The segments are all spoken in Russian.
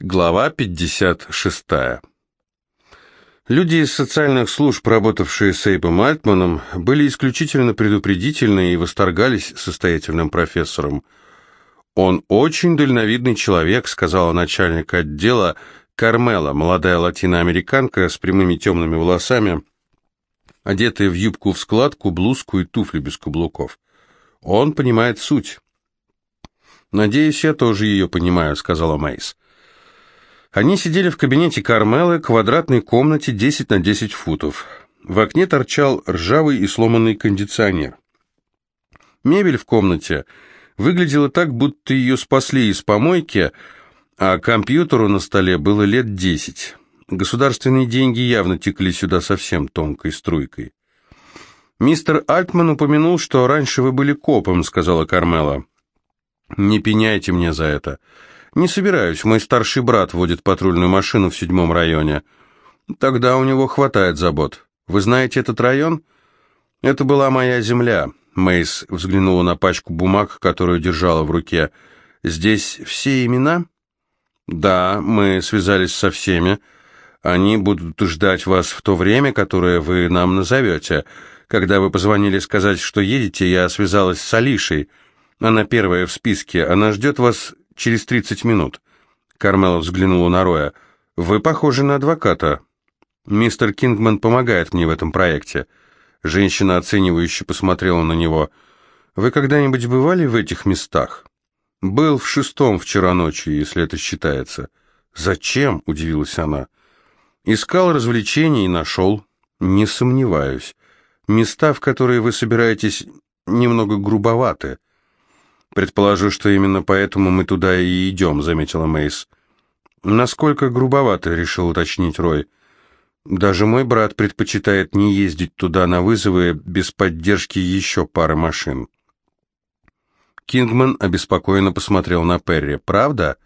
Глава 56. Люди из социальных служб, работавшие с Эйпом Альтманом, были исключительно предупредительны и восторгались состоятельным профессором. «Он очень дальновидный человек», — сказала начальник отдела Кармела, молодая латиноамериканка с прямыми темными волосами, одетая в юбку в складку, блузку и туфли без каблуков. «Он понимает суть». «Надеюсь, я тоже ее понимаю», — сказала Мейс. Они сидели в кабинете Кармелы, квадратной комнате 10 на 10 футов. В окне торчал ржавый и сломанный кондиционер. Мебель в комнате выглядела так, будто ее спасли из помойки, а компьютеру на столе было лет 10. Государственные деньги явно текли сюда совсем тонкой струйкой. «Мистер Альтман упомянул, что раньше вы были копом», — сказала Кармела. «Не пеняйте мне за это. «Не собираюсь. Мой старший брат водит патрульную машину в седьмом районе. Тогда у него хватает забот. Вы знаете этот район?» «Это была моя земля», — Мейс взглянула на пачку бумаг, которую держала в руке. «Здесь все имена?» «Да, мы связались со всеми. Они будут ждать вас в то время, которое вы нам назовете. Когда вы позвонили сказать, что едете, я связалась с Алишей. Она первая в списке. Она ждет вас через 30 минут. Кармела взглянула на Роя. «Вы похожи на адвоката. Мистер Кингман помогает мне в этом проекте». Женщина оценивающе посмотрела на него. «Вы когда-нибудь бывали в этих местах?» «Был в шестом вчера ночью, если это считается». «Зачем?» — удивилась она. «Искал развлечений и нашел. Не сомневаюсь. Места, в которые вы собираетесь, немного грубоваты. «Предположу, что именно поэтому мы туда и идем», — заметила Мейс. «Насколько грубовато», — решил уточнить Рой. «Даже мой брат предпочитает не ездить туда на вызовы без поддержки еще пары машин». Кингман обеспокоенно посмотрел на Перри. «Правда?»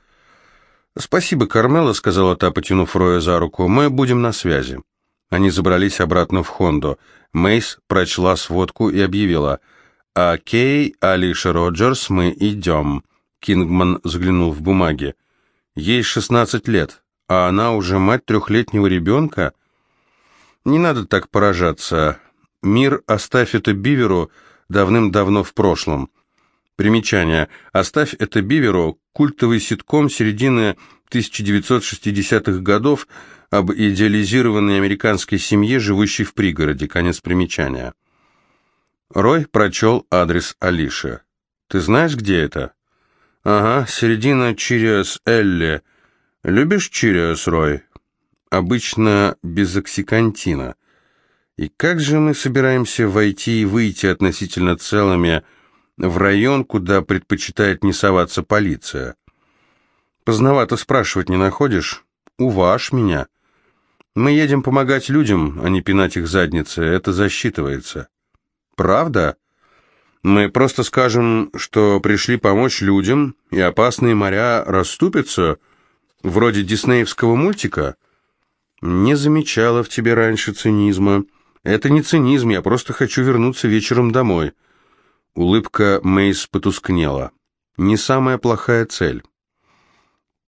«Спасибо, Кармела», — сказала та, потянув Роя за руку. «Мы будем на связи». Они забрались обратно в Хонду. Мейс прочла сводку и объявила — «Окей, Алиша Роджерс, мы идем», — Кингман заглянул в бумаги. «Ей шестнадцать лет, а она уже мать трехлетнего ребенка?» «Не надо так поражаться. Мир оставь это Биверу давным-давно в прошлом». Примечание. «Оставь это Биверу» — культовый ситком середины 1960-х годов об идеализированной американской семье, живущей в пригороде. Конец примечания. Рой прочел адрес Алиши. «Ты знаешь, где это?» «Ага, середина Чириас Элли. Любишь Чириас, Рой?» «Обычно без оксикантина. И как же мы собираемся войти и выйти относительно целыми в район, куда предпочитает не соваться полиция?» «Поздновато спрашивать не находишь? Уваж меня. Мы едем помогать людям, а не пинать их задницы. Это засчитывается». Правда? Мы просто скажем, что пришли помочь людям, и опасные моря расступятся, вроде диснеевского мультика? Не замечала в тебе раньше цинизма. Это не цинизм, я просто хочу вернуться вечером домой. Улыбка Мейс потускнела. Не самая плохая цель.